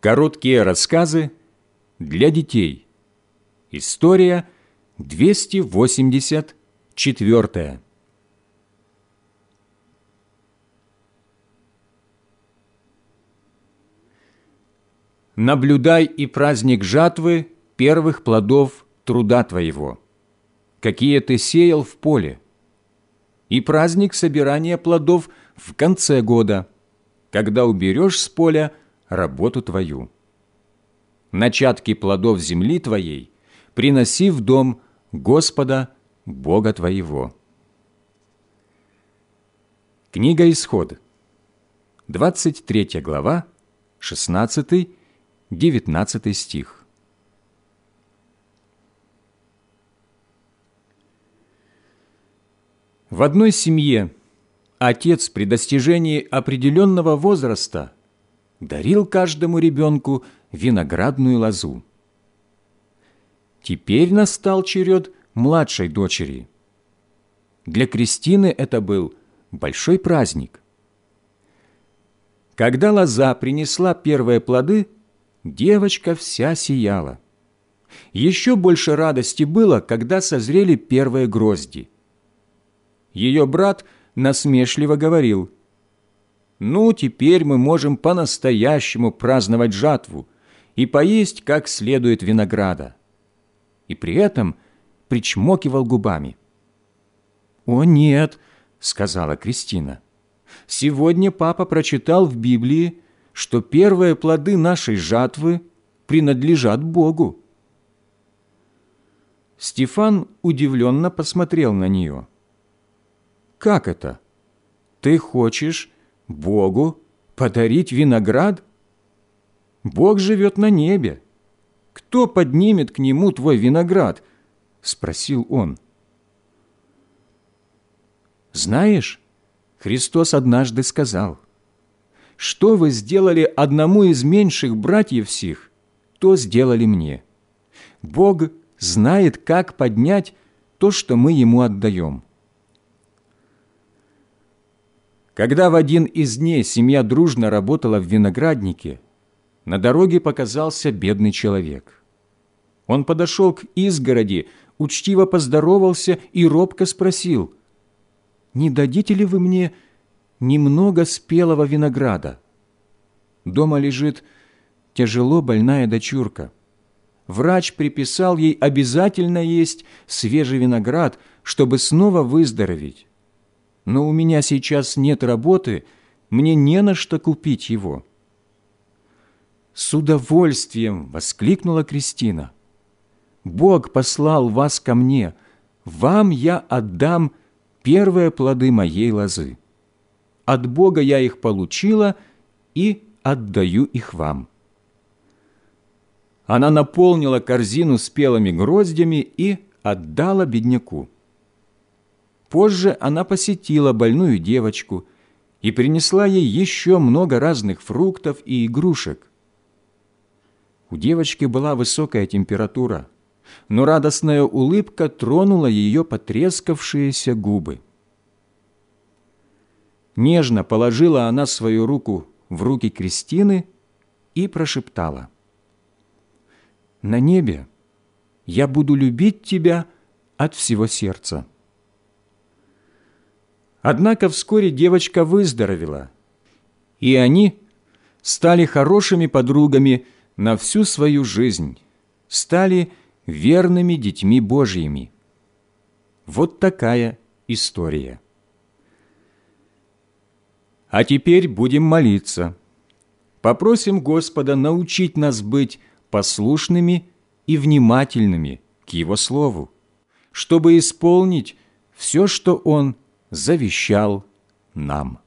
Короткие рассказы для детей. История 284. Наблюдай и праздник жатвы первых плодов труда твоего, какие ты сеял в поле, и праздник собирания плодов в конце года, когда уберешь с поля – работу твою. Начатки плодов земли твоей приноси в дом Господа Бога твоего. Книга Исход, 23 глава, 16-19 стих. В одной семье отец при достижении определенного возраста – дарил каждому ребенку виноградную лозу. Теперь настал черед младшей дочери. Для Кристины это был большой праздник. Когда лоза принесла первые плоды, девочка вся сияла. Еще больше радости было, когда созрели первые грозди. Ее брат насмешливо говорил – ну, теперь мы можем по-настоящему праздновать жатву и поесть как следует винограда. И при этом причмокивал губами. «О, нет!» — сказала Кристина. «Сегодня папа прочитал в Библии, что первые плоды нашей жатвы принадлежат Богу». Стефан удивленно посмотрел на нее. «Как это? Ты хочешь, Богу подарить виноград? Бог живет на небе. Кто поднимет к Нему твой виноград? Спросил он. Знаешь, Христос однажды сказал, «Что вы сделали одному из меньших братьев сих, то сделали мне. Бог знает, как поднять то, что мы Ему отдаем». Когда в один из дней семья дружно работала в винограднике, на дороге показался бедный человек. Он подошел к изгороди, учтиво поздоровался и робко спросил, «Не дадите ли вы мне немного спелого винограда?» Дома лежит тяжело больная дочурка. Врач приписал ей обязательно есть свежий виноград, чтобы снова выздороветь но у меня сейчас нет работы, мне не на что купить его». «С удовольствием!» — воскликнула Кристина. «Бог послал вас ко мне. Вам я отдам первые плоды моей лозы. От Бога я их получила и отдаю их вам». Она наполнила корзину спелыми гроздями и отдала бедняку. Позже она посетила больную девочку и принесла ей еще много разных фруктов и игрушек. У девочки была высокая температура, но радостная улыбка тронула ее потрескавшиеся губы. Нежно положила она свою руку в руки Кристины и прошептала. «На небе я буду любить тебя от всего сердца». Однако вскоре девочка выздоровела, и они стали хорошими подругами на всю свою жизнь, стали верными детьми Божьими. Вот такая история. А теперь будем молиться. Попросим Господа научить нас быть послушными и внимательными к Его Слову, чтобы исполнить все, что Он завещал нам.